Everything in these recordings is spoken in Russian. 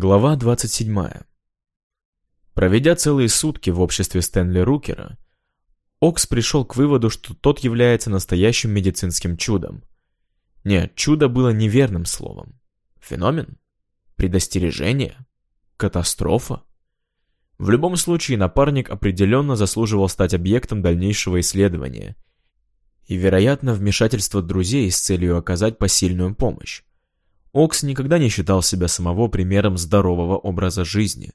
Глава 27. Проведя целые сутки в обществе Стэнли Рукера, Окс пришел к выводу, что тот является настоящим медицинским чудом. Нет, чудо было неверным словом. Феномен? Предостережение? Катастрофа? В любом случае, напарник определенно заслуживал стать объектом дальнейшего исследования и, вероятно, вмешательства друзей с целью оказать посильную помощь. Окс никогда не считал себя самого примером здорового образа жизни,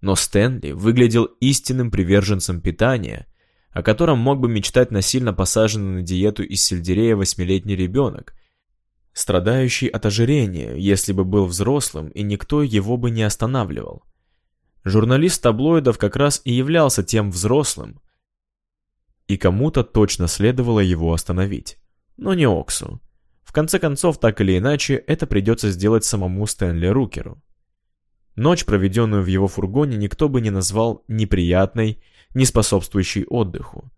но Стэнли выглядел истинным приверженцем питания, о котором мог бы мечтать насильно посаженный на диету из сельдерея восьмилетний ребенок, страдающий от ожирения, если бы был взрослым и никто его бы не останавливал. Журналист таблоидов как раз и являлся тем взрослым, и кому-то точно следовало его остановить, но не Оксу. Конце концов, так или иначе, это придется сделать самому Стэнли Рукеру. Ночь, проведенную в его фургоне, никто бы не назвал неприятной, не способствующей отдыху.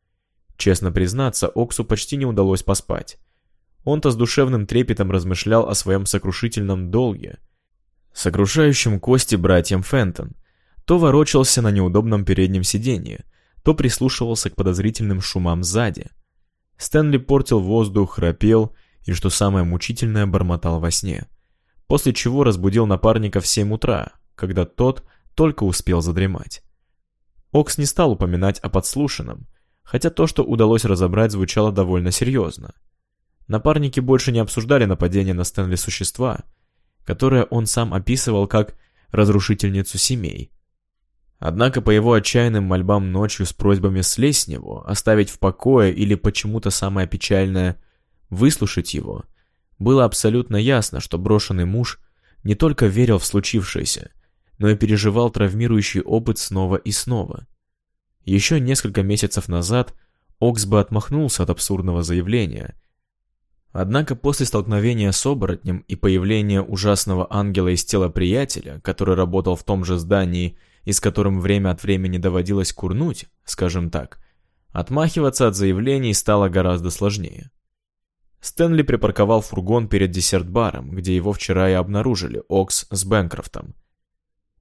Честно признаться, Оксу почти не удалось поспать. Он-то с душевным трепетом размышлял о своем сокрушительном долге, сокрушающем кости братьям Фентон, то ворочался на неудобном переднем сиденье, то прислушивался к подозрительным шумам сзади. Стэнли портил воздух, храпел и, что самое мучительное, бормотал во сне. После чего разбудил напарника в 7 утра, когда тот только успел задремать. Окс не стал упоминать о подслушанном, хотя то, что удалось разобрать, звучало довольно серьезно. Напарники больше не обсуждали нападение на Стэнли существа, которое он сам описывал как разрушительницу семей. Однако по его отчаянным мольбам ночью с просьбами слезть с него, оставить в покое или почему-то самое печальное выслушать его, было абсолютно ясно, что брошенный муж не только верил в случившееся, но и переживал травмирующий опыт снова и снова. Еще несколько месяцев назад Окс бы отмахнулся от абсурдного заявления. Однако после столкновения с оборотнем и появления ужасного ангела из тела приятеля, который работал в том же здании и с которым время от времени доводилось курнуть, скажем так, отмахиваться от заявлений стало гораздо сложнее. Стэнли припарковал фургон перед десерт-баром, где его вчера и обнаружили Окс с Бэнкрофтом.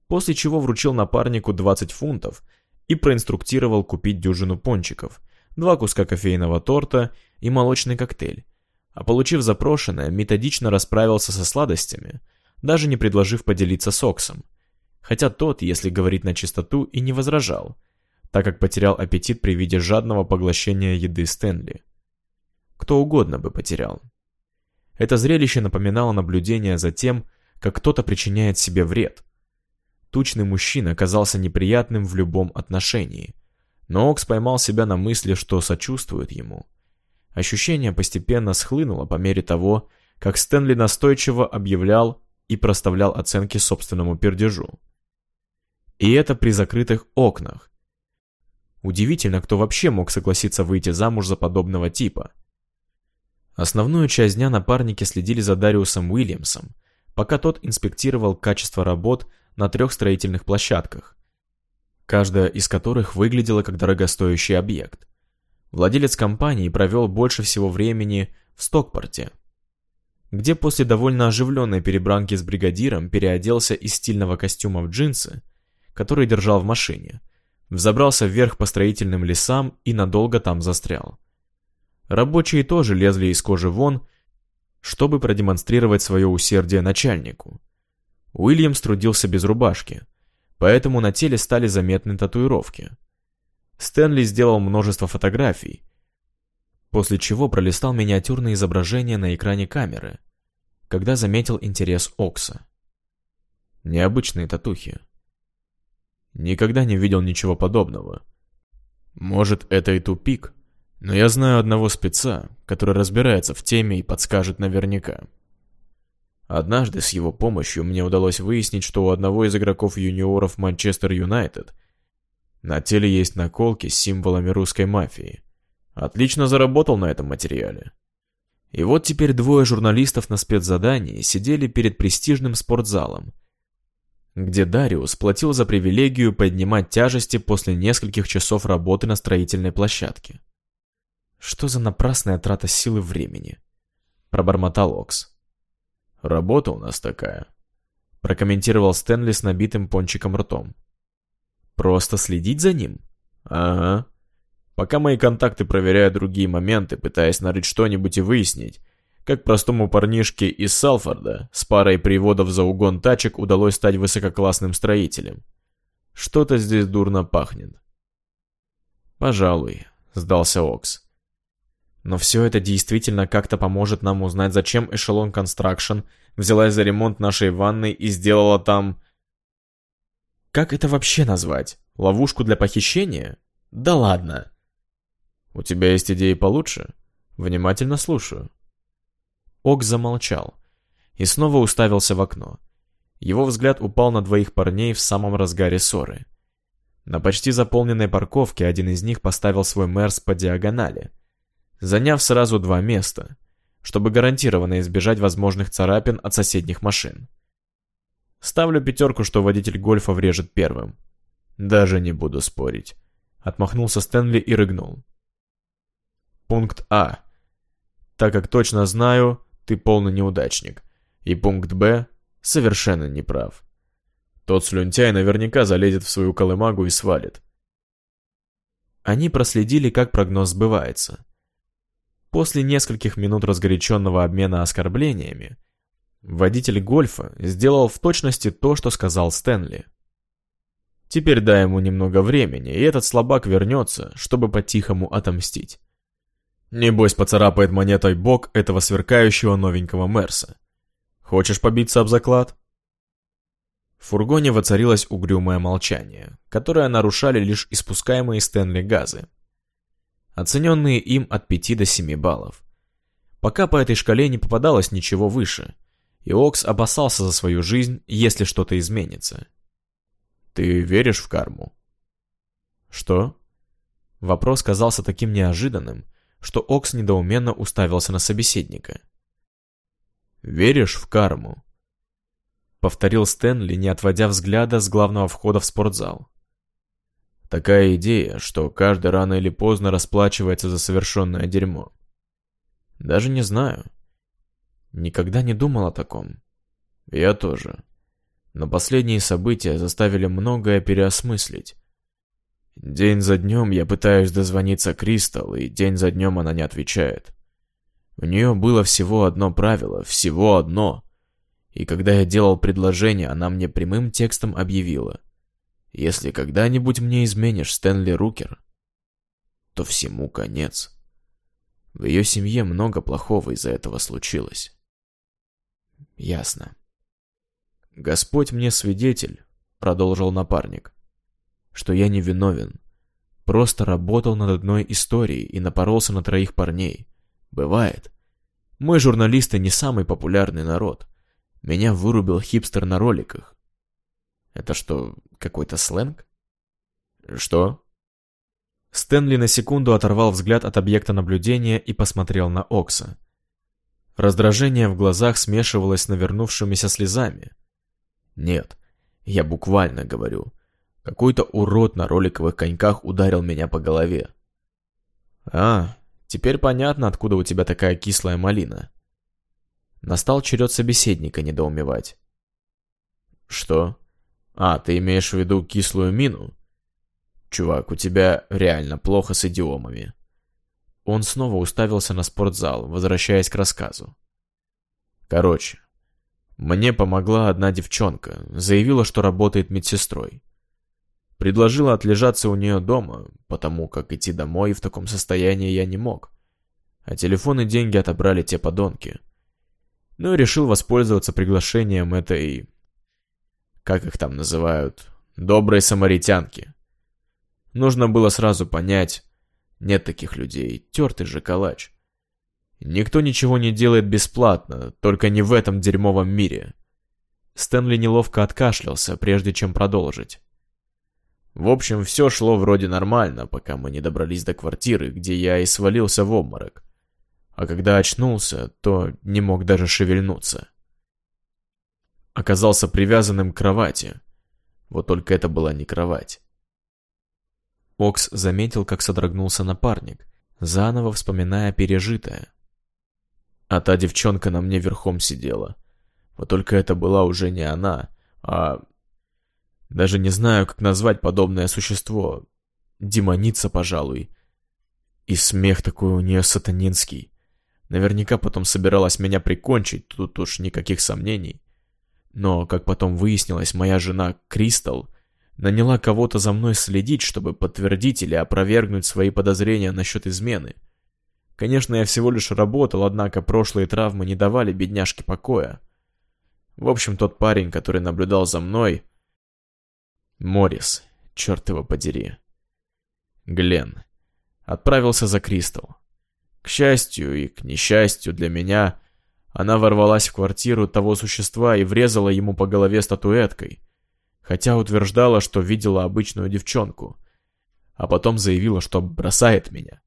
После чего вручил напарнику 20 фунтов и проинструктировал купить дюжину пончиков, два куска кофейного торта и молочный коктейль. А получив запрошенное, методично расправился со сладостями, даже не предложив поделиться с Оксом. Хотя тот, если говорить на чистоту, и не возражал, так как потерял аппетит при виде жадного поглощения еды Стэнли кто угодно бы потерял. Это зрелище напоминало наблюдение за тем, как кто-то причиняет себе вред. Тучный мужчина казался неприятным в любом отношении, но Окс поймал себя на мысли, что сочувствует ему. Ощущение постепенно схлынуло по мере того, как Стэнли настойчиво объявлял и проставлял оценки собственному пердежу. И это при закрытых окнах. Удивительно, кто вообще мог согласиться выйти замуж за подобного типа – Основную часть дня напарники следили за Дариусом Уильямсом, пока тот инспектировал качество работ на трех строительных площадках, каждая из которых выглядела как дорогостоящий объект. Владелец компании провел больше всего времени в Стокпорте, где после довольно оживленной перебранки с бригадиром переоделся из стильного костюма в джинсы, который держал в машине, взобрался вверх по строительным лесам и надолго там застрял. Рабочие тоже лезли из кожи вон, чтобы продемонстрировать свое усердие начальнику. Уильямс трудился без рубашки, поэтому на теле стали заметны татуировки. Стэнли сделал множество фотографий, после чего пролистал миниатюрные изображения на экране камеры, когда заметил интерес Окса. Необычные татухи. Никогда не видел ничего подобного. Может, это и тупик, но я знаю одного спеца, который разбирается в теме и подскажет наверняка. Однажды с его помощью мне удалось выяснить, что у одного из игроков юниоров Манчестер Юнайтед на теле есть наколки с символами русской мафии. Отлично заработал на этом материале. И вот теперь двое журналистов на спецзадании сидели перед престижным спортзалом, где Дариус платил за привилегию поднимать тяжести после нескольких часов работы на строительной площадке. Что за напрасная трата силы времени? Пробормотал Окс. Работа у нас такая. прокомментировал Стэнли с набитым пончиком ртом. Просто следить за ним? Ага. Пока мои контакты проверяют другие моменты, пытаясь нарыть что-нибудь и выяснить, как простому парнишке из Салфорда с парой приводов за угон тачек удалось стать высококлассным строителем. Что-то здесь дурно пахнет. «Пожалуй», — сдался Окс. «Но все это действительно как-то поможет нам узнать, зачем Эшелон Констракшн взялась за ремонт нашей ванной и сделала там... Как это вообще назвать? Ловушку для похищения? Да ладно. У тебя есть идеи получше? Внимательно слушаю. Ок замолчал и снова уставился в окно. Его взгляд упал на двоих парней в самом разгаре ссоры. На почти заполненной парковке один из них поставил свой Мерс по диагонали, заняв сразу два места, чтобы гарантированно избежать возможных царапин от соседних машин. Ставлю пятерку, что водитель гольфа врежет первым. Даже не буду спорить. Отмахнулся Стэнли и рыгнул. Пункт А. Так как точно знаю, ты полный неудачник. И пункт Б. Совершенно неправ. Тот слюнтяй наверняка залезет в свою колымагу и свалит. Они проследили, как прогноз сбывается. После нескольких минут разгоряченного обмена оскорблениями, водитель гольфа сделал в точности то, что сказал Стэнли. Теперь дай ему немного времени, и этот слабак вернется, чтобы по-тихому отомстить. Небось поцарапает монетой бок этого сверкающего новенького Мерса. Хочешь побиться об заклад? В фургоне воцарилось угрюмое молчание, которое нарушали лишь испускаемые Стэнли газы оцененные им от 5 до 7 баллов. Пока по этой шкале не попадалось ничего выше, и Окс опасался за свою жизнь, если что-то изменится. «Ты веришь в карму?» «Что?» Вопрос казался таким неожиданным, что Окс недоуменно уставился на собеседника. «Веришь в карму?» Повторил Стэнли, не отводя взгляда с главного входа в спортзал. Такая идея, что каждый рано или поздно расплачивается за совершенное дерьмо. Даже не знаю. Никогда не думал о таком. Я тоже. Но последние события заставили многое переосмыслить. День за днем я пытаюсь дозвониться Кристал, и день за днем она не отвечает. У нее было всего одно правило, всего одно. И когда я делал предложение, она мне прямым текстом объявила. Если когда-нибудь мне изменишь, Стэнли Рукер, то всему конец. В ее семье много плохого из-за этого случилось. Ясно. Господь мне свидетель, продолжил напарник, что я не виновен. Просто работал над одной историей и напоролся на троих парней. Бывает. Мой журналисты не самый популярный народ. Меня вырубил хипстер на роликах. Это что, какой-то сленг? Что? Стэнли на секунду оторвал взгляд от объекта наблюдения и посмотрел на Окса. Раздражение в глазах смешивалось с навернувшимися слезами. Нет, я буквально говорю. Какой-то урод на роликовых коньках ударил меня по голове. А, теперь понятно, откуда у тебя такая кислая малина. Настал черед собеседника недоумевать. Что? А, ты имеешь в виду кислую мину? Чувак, у тебя реально плохо с идиомами. Он снова уставился на спортзал, возвращаясь к рассказу. Короче, мне помогла одна девчонка, заявила, что работает медсестрой. Предложила отлежаться у нее дома, потому как идти домой в таком состоянии я не мог. А телефон и деньги отобрали те подонки. Ну и решил воспользоваться приглашением этой как их там называют, добрые самаритянки. Нужно было сразу понять, нет таких людей, тертый же калач. Никто ничего не делает бесплатно, только не в этом дерьмовом мире. Стэнли неловко откашлялся, прежде чем продолжить. В общем, все шло вроде нормально, пока мы не добрались до квартиры, где я и свалился в обморок. А когда очнулся, то не мог даже шевельнуться оказался привязанным к кровати. Вот только это была не кровать. Окс заметил, как содрогнулся напарник, заново вспоминая пережитое. А та девчонка на мне верхом сидела. Вот только это была уже не она, а... Даже не знаю, как назвать подобное существо. Демоница, пожалуй. И смех такой у нее сатанинский. Наверняка потом собиралась меня прикончить, тут уж никаких сомнений. Но, как потом выяснилось, моя жена Кристал наняла кого-то за мной следить, чтобы подтвердить или опровергнуть свои подозрения насчет измены. Конечно, я всего лишь работал, однако прошлые травмы не давали бедняжке покоя. В общем, тот парень, который наблюдал за мной... Морис, черт его подери. Глен. Отправился за Кристал. К счастью и к несчастью для меня, она ворвалась в квартиру того существа и врезала ему по голове статуэткой, хотя утверждала, что видела обычную девчонку, а потом заявила, что бросает меня.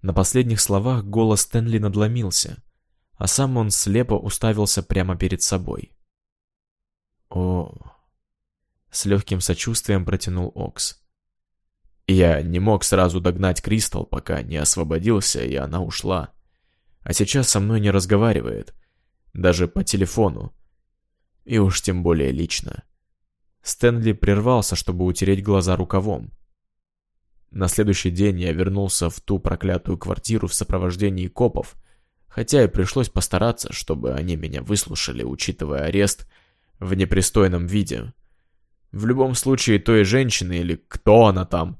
На последних словах голос Стэнли надломился, а сам он слепо уставился прямо перед собой. «О...» — с легким сочувствием протянул Окс. Я не мог сразу догнать Кристал, пока не освободился, и она ушла. А сейчас со мной не разговаривает, даже по телефону. И уж тем более лично. Стэнли прервался, чтобы утереть глаза рукавом. На следующий день я вернулся в ту проклятую квартиру в сопровождении копов, хотя и пришлось постараться, чтобы они меня выслушали, учитывая арест в непристойном виде. В любом случае, той женщины или кто она там,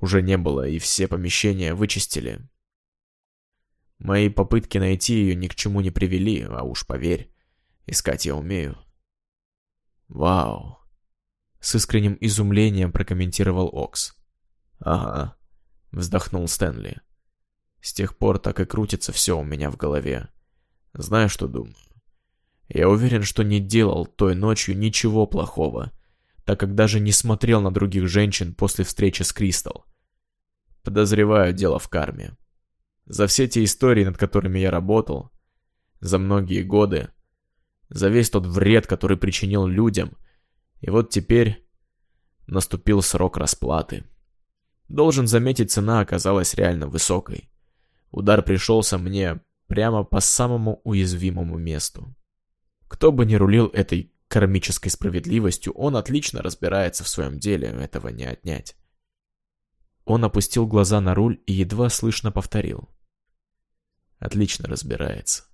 уже не было, и все помещения вычистили. Мои попытки найти ее ни к чему не привели, а уж поверь, искать я умею. Вау. С искренним изумлением прокомментировал Окс. Ага, вздохнул Стэнли. С тех пор так и крутится все у меня в голове. Знаешь, что думаю? Я уверен, что не делал той ночью ничего плохого, так как даже не смотрел на других женщин после встречи с Кристал. Подозреваю дело в карме. За все те истории, над которыми я работал, за многие годы, за весь тот вред, который причинил людям, и вот теперь наступил срок расплаты. Должен заметить, цена оказалась реально высокой. Удар пришелся мне прямо по самому уязвимому месту. Кто бы ни рулил этой кармической справедливостью, он отлично разбирается в своем деле, этого не отнять. Он опустил глаза на руль и едва слышно повторил. Отлично разбирается.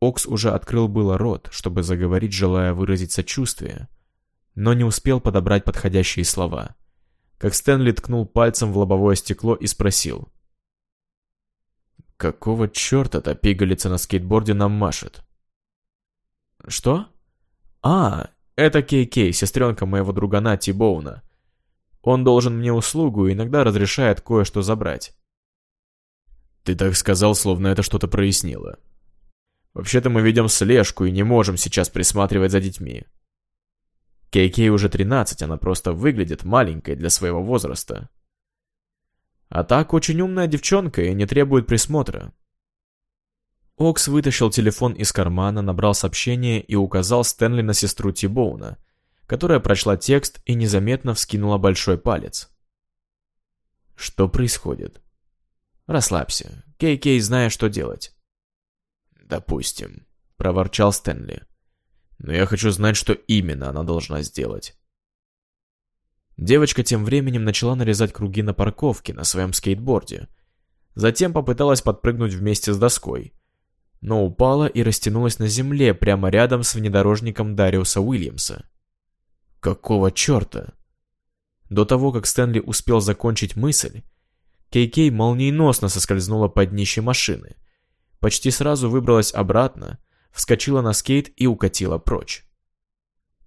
Окс уже открыл было рот, чтобы заговорить, желая выразить сочувствие, но не успел подобрать подходящие слова. Как Стэнли ткнул пальцем в лобовое стекло и спросил. «Какого черта та пигалица на скейтборде нам машет?» «Что?» «А, это Кей-Кей, сестренка моего другана Тибоуна. Он должен мне услугу и иногда разрешает кое-что забрать». «Ты так сказал, словно это что-то прояснило. Вообще-то мы ведем слежку и не можем сейчас присматривать за детьми». Кей-Кей уже 13, она просто выглядит маленькой для своего возраста. А так очень умная девчонка и не требует присмотра. Окс вытащил телефон из кармана, набрал сообщение и указал Стэнли на сестру Тибоуна, которая прочла текст и незаметно вскинула большой палец. Что происходит? Расслабься. Кей-Кей знает, что делать. Допустим, проворчал Стэнли. Но я хочу знать, что именно она должна сделать. Девочка тем временем начала нарезать круги на парковке на своем скейтборде. Затем попыталась подпрыгнуть вместе с доской, но упала и растянулась на земле прямо рядом с внедорожником Дариуса Уильямса. Какого черта? До того, как Стэнли успел закончить мысль, Кей-Кей молниеносно соскользнула под днище машины, почти сразу выбралась обратно, вскочила на скейт и укатила прочь.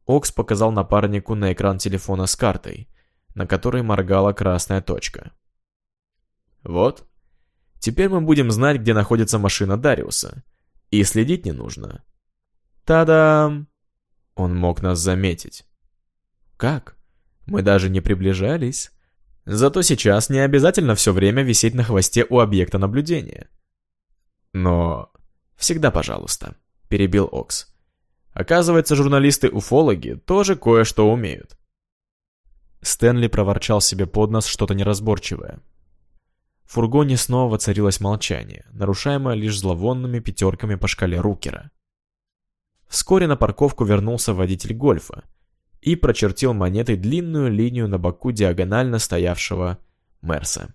Окс показал напарнику на экран телефона с картой, на которой моргала красная точка. «Вот, Теперь мы будем знать, где находится машина Дариуса. И следить не нужно. Та-дам! Он мог нас заметить. Как? Мы даже не приближались. Зато сейчас не обязательно все время висеть на хвосте у объекта наблюдения. Но... Всегда пожалуйста, перебил Окс. Оказывается, журналисты-уфологи тоже кое-что умеют. Стэнли проворчал себе под нос что-то неразборчивое, в фургоне снова воцарилось молчание, нарушаемое лишь зловонными пятерками по шкале Рукера. Вскоре на парковку вернулся водитель гольфа и прочертил монетой длинную линию на боку диагонально стоявшего Мерса.